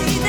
easy.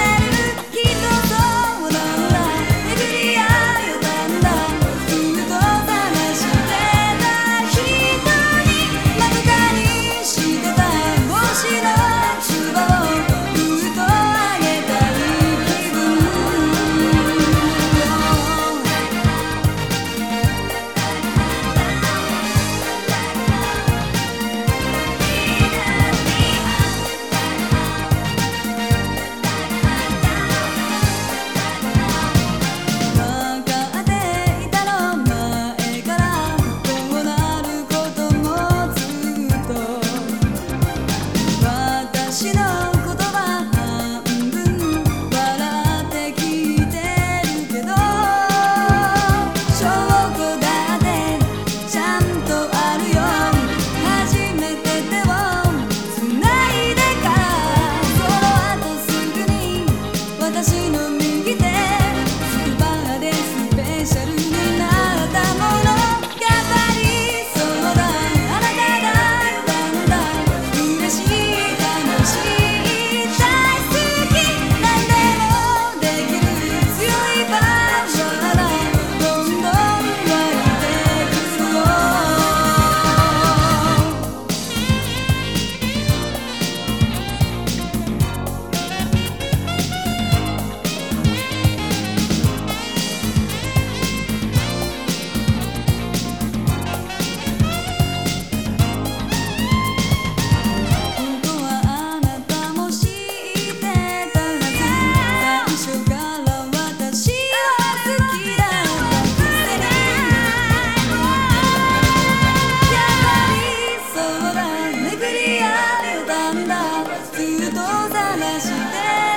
覚まして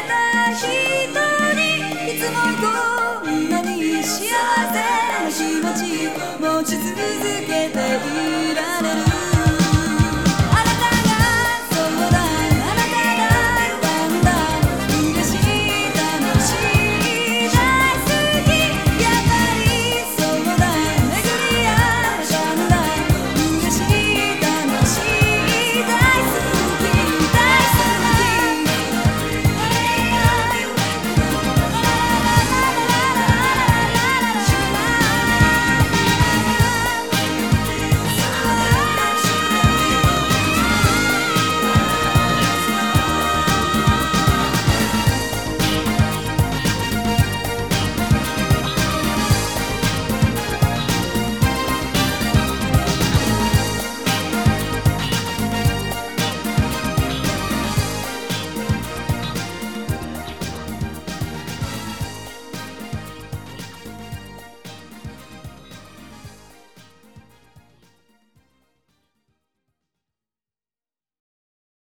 た人にいつもこんなに幸せな気持ち持ち続けていられる